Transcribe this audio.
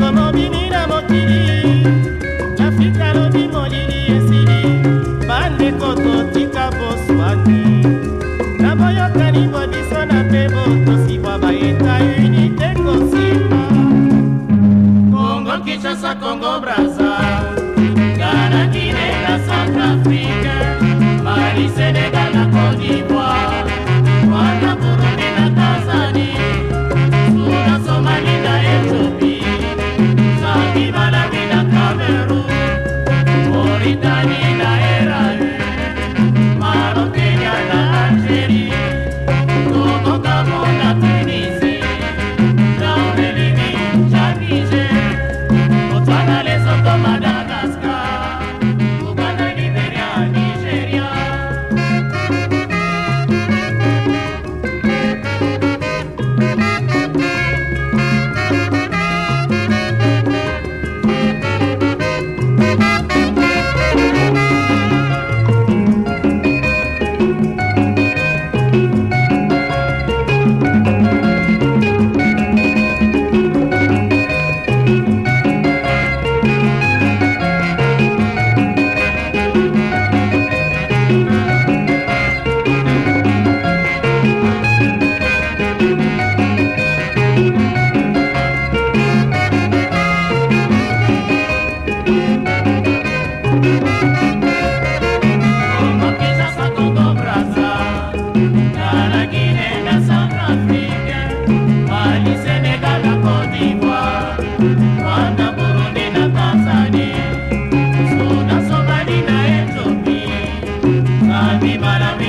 tomobini na mokili nafika lobi molili esili bandeko totika boswani na boyokani bobiso na mpe botosibwa bayeta unite kosima kongo kinshasa kongo braza mi mala